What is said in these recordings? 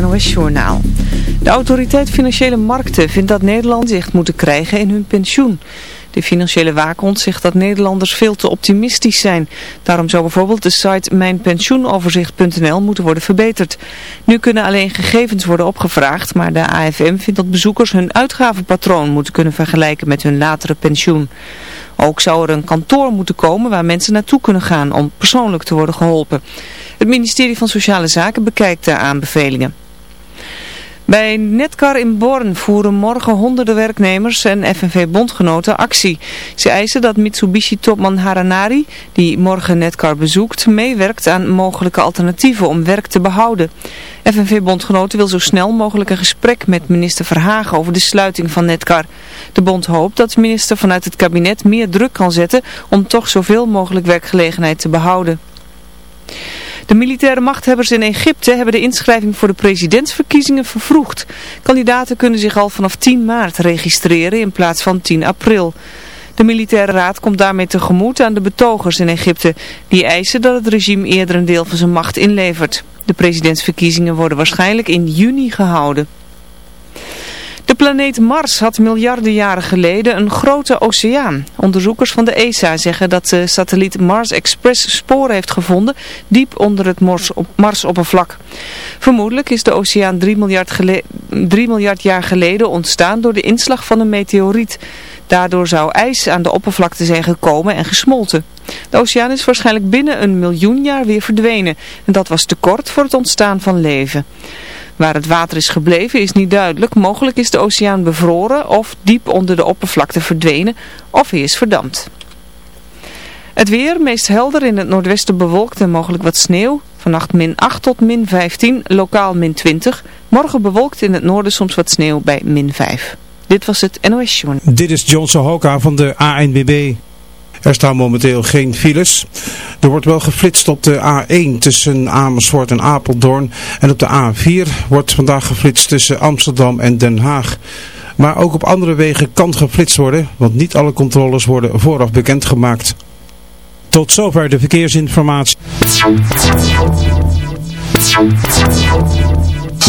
NOS-journaal. De autoriteit Financiële Markten vindt dat Nederland zicht moeten krijgen in hun pensioen. De financiële waakhond zegt dat Nederlanders veel te optimistisch zijn. Daarom zou bijvoorbeeld de site mijnpensioenoverzicht.nl moeten worden verbeterd. Nu kunnen alleen gegevens worden opgevraagd, maar de AFM vindt dat bezoekers hun uitgavenpatroon moeten kunnen vergelijken met hun latere pensioen. Ook zou er een kantoor moeten komen waar mensen naartoe kunnen gaan om persoonlijk te worden geholpen. Het ministerie van Sociale Zaken bekijkt de aanbevelingen. Bij Netcar in Born voeren morgen honderden werknemers en FNV-bondgenoten actie. Ze eisen dat Mitsubishi-topman Haranari, die morgen Netcar bezoekt, meewerkt aan mogelijke alternatieven om werk te behouden. FNV-bondgenoten wil zo snel mogelijk een gesprek met minister Verhagen over de sluiting van Netcar. De bond hoopt dat de minister vanuit het kabinet meer druk kan zetten om toch zoveel mogelijk werkgelegenheid te behouden. De militaire machthebbers in Egypte hebben de inschrijving voor de presidentsverkiezingen vervroegd. Kandidaten kunnen zich al vanaf 10 maart registreren in plaats van 10 april. De militaire raad komt daarmee tegemoet aan de betogers in Egypte. Die eisen dat het regime eerder een deel van zijn macht inlevert. De presidentsverkiezingen worden waarschijnlijk in juni gehouden. De planeet Mars had miljarden jaren geleden een grote oceaan. Onderzoekers van de ESA zeggen dat de satelliet Mars Express sporen heeft gevonden diep onder het Marsoppervlak. Vermoedelijk is de oceaan 3 miljard, 3 miljard jaar geleden ontstaan door de inslag van een meteoriet. Daardoor zou ijs aan de oppervlakte zijn gekomen en gesmolten. De oceaan is waarschijnlijk binnen een miljoen jaar weer verdwenen. En dat was te kort voor het ontstaan van leven. Waar het water is gebleven is niet duidelijk. Mogelijk is de oceaan bevroren of diep onder de oppervlakte verdwenen of hij is verdampt. Het weer, meest helder in het noordwesten bewolkt en mogelijk wat sneeuw. Vannacht min 8 tot min 15, lokaal min 20. Morgen bewolkt in het noorden soms wat sneeuw bij min 5. Dit was het NOS Journal. Dit is John Sohoka van de ANBB. Er staan momenteel geen files. Er wordt wel geflitst op de A1 tussen Amersfoort en Apeldoorn. En op de A4 wordt vandaag geflitst tussen Amsterdam en Den Haag. Maar ook op andere wegen kan geflitst worden, want niet alle controles worden vooraf bekendgemaakt. Tot zover de verkeersinformatie.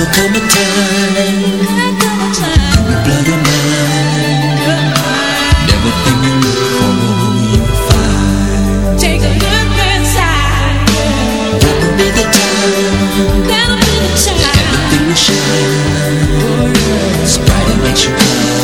will come a time. You blow your mind Everything you look for you'll find Take a look inside. Sigh. That'll be the time. Everything will shine Spider makes you cry.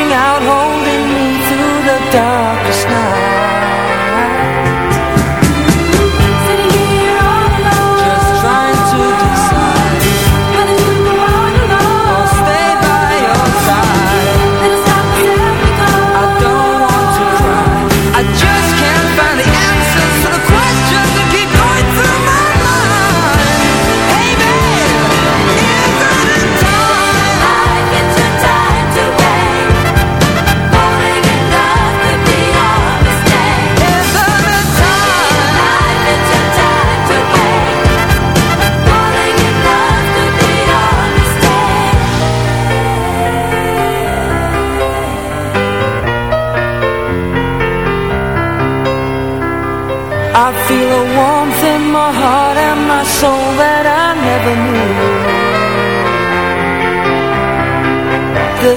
reaching out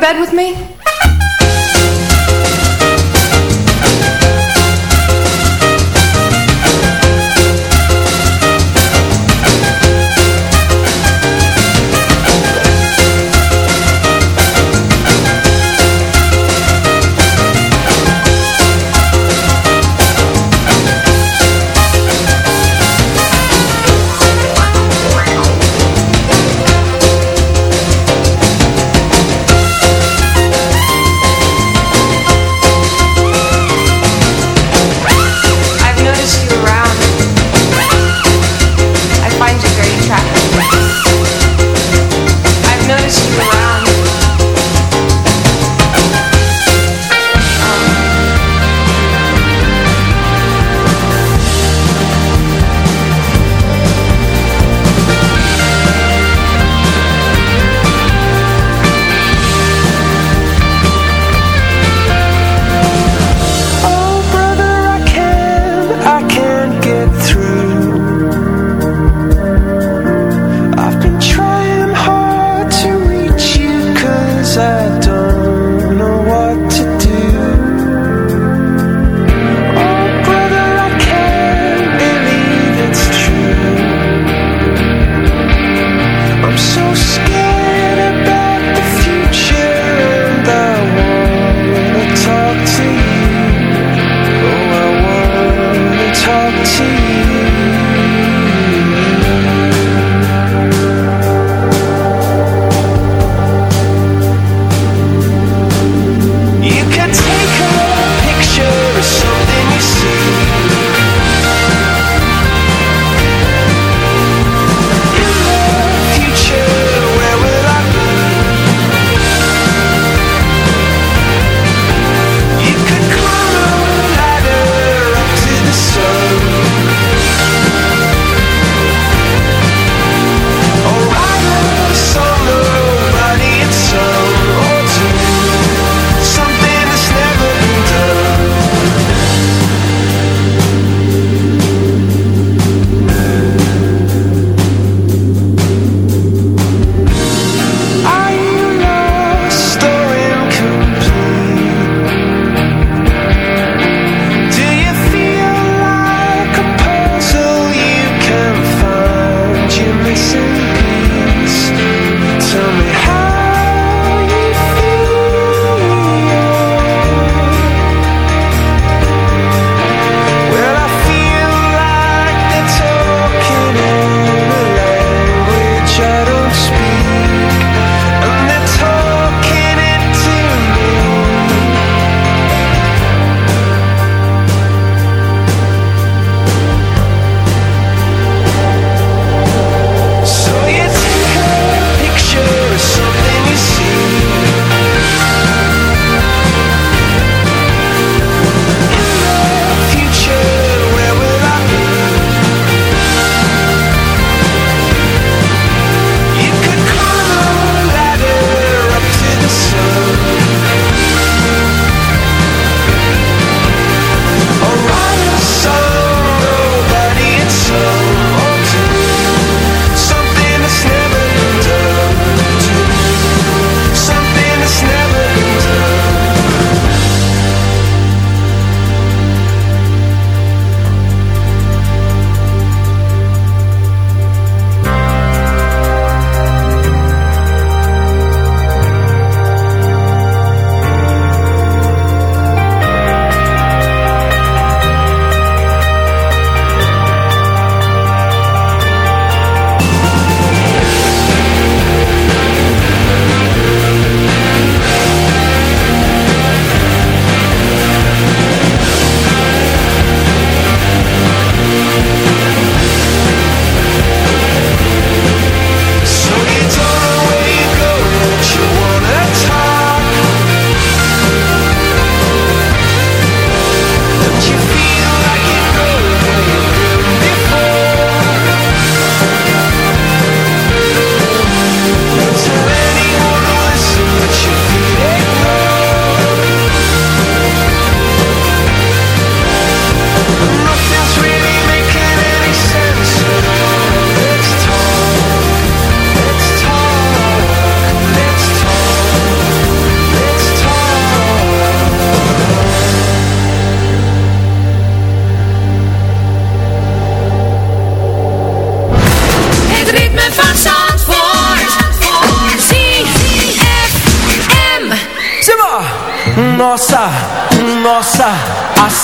bed with me?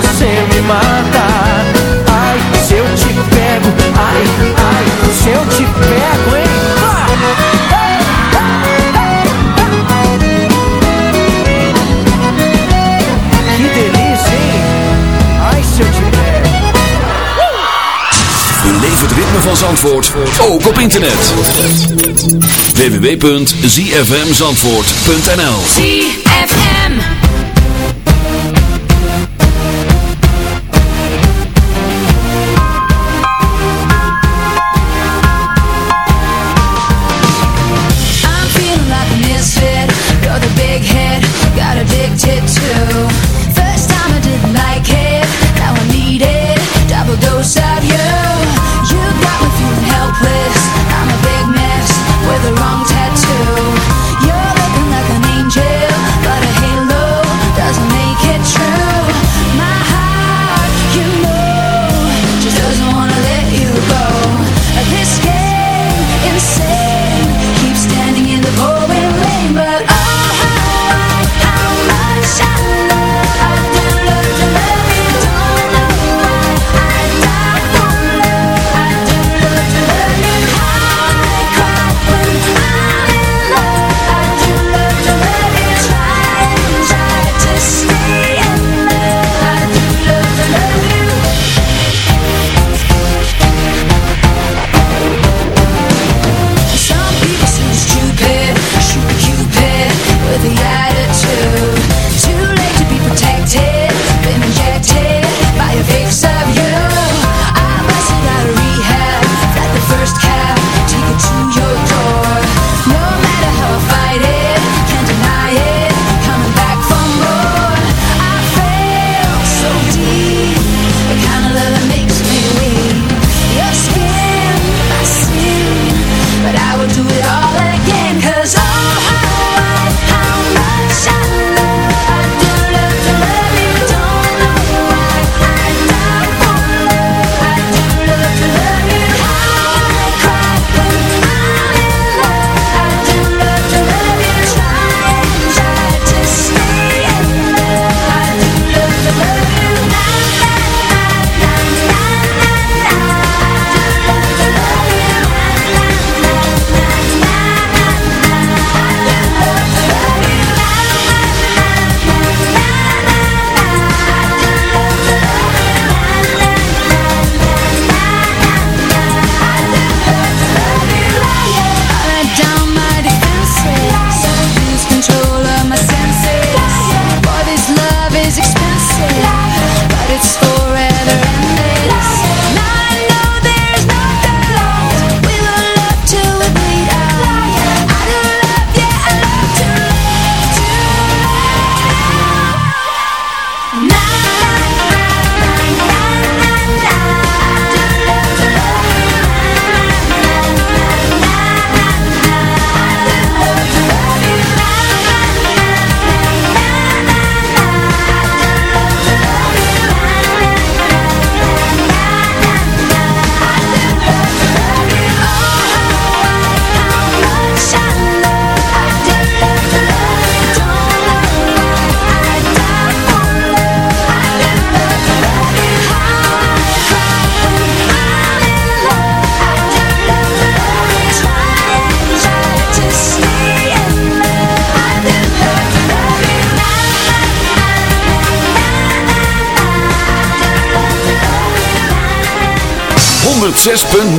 você me matar Ai, se eu te pego Ai, ai, se eu te pego, hein? Ah! Ei, ei, Que delícia, hein? Ai, se eu te pego. Beleef het ritme van Zandvoort, ook op internet. www.zfmzandvoort.nl ZFM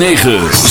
106.9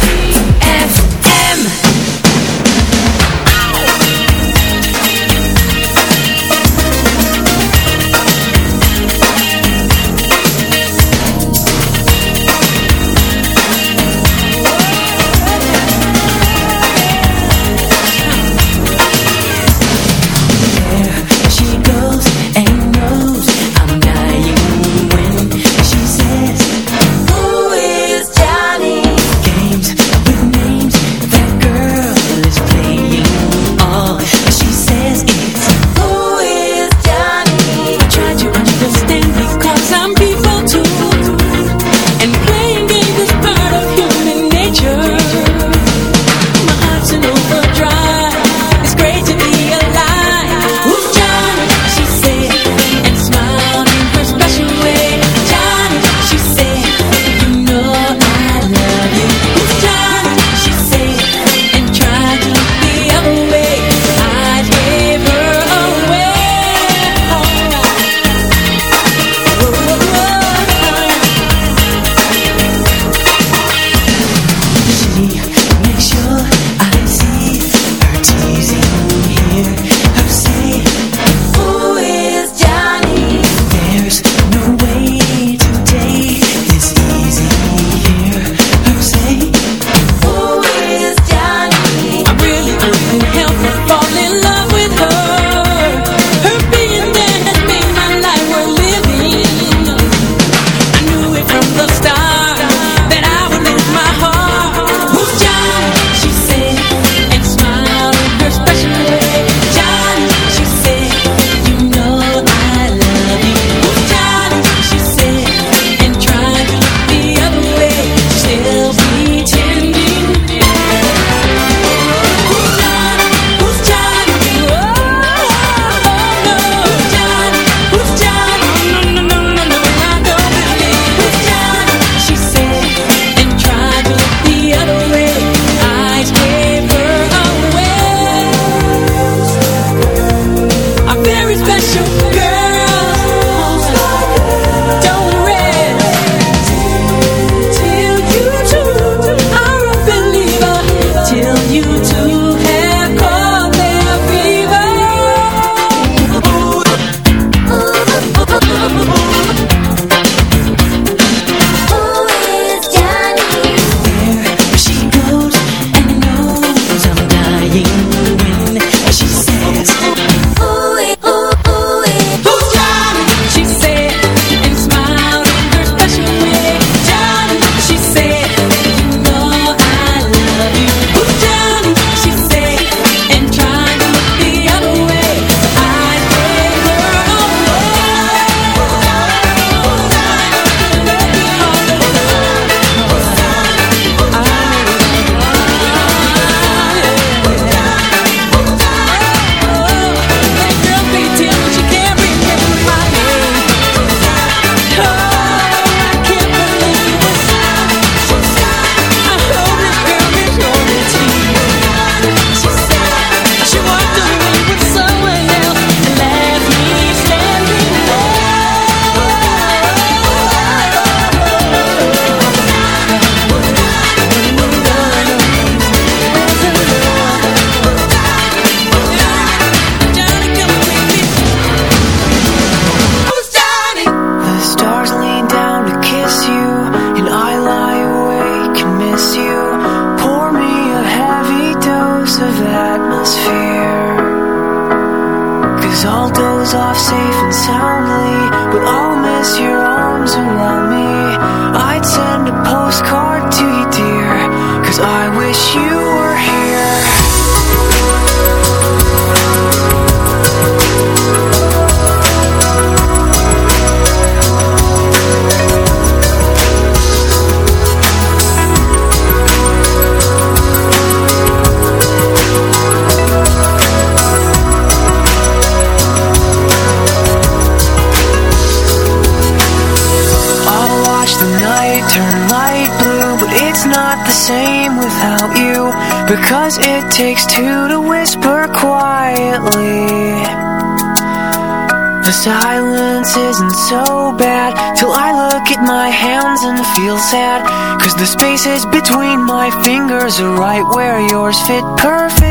spaces between my fingers are right where yours fit perfect.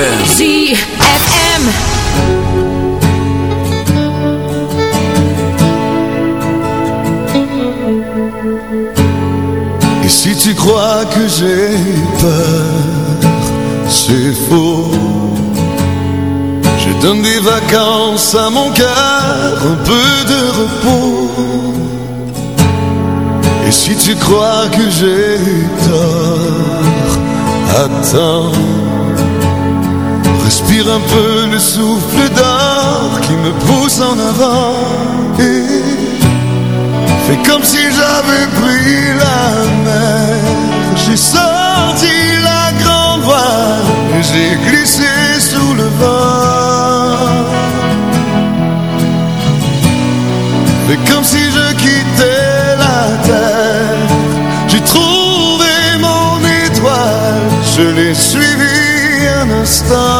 ZFM. ZFM. si tu crois que j'ai peur, c'est faux. Je donne des vacances à mon cœur, un peu de repos. Et si tu crois que j'ai tort, attends. Un peu le souffle d'or qui me pousse en avant. Et Fais comme si j'avais pris la mer. J'ai sorti la grande voile Et j'ai glissé sous le vent. Fais comme si je quittais la terre. J'ai trouvé mon étoile. Je l'ai suivi un instant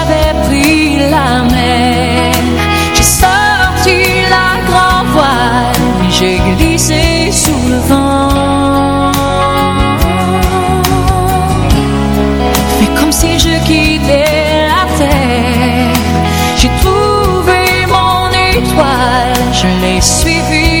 je l'ai suivi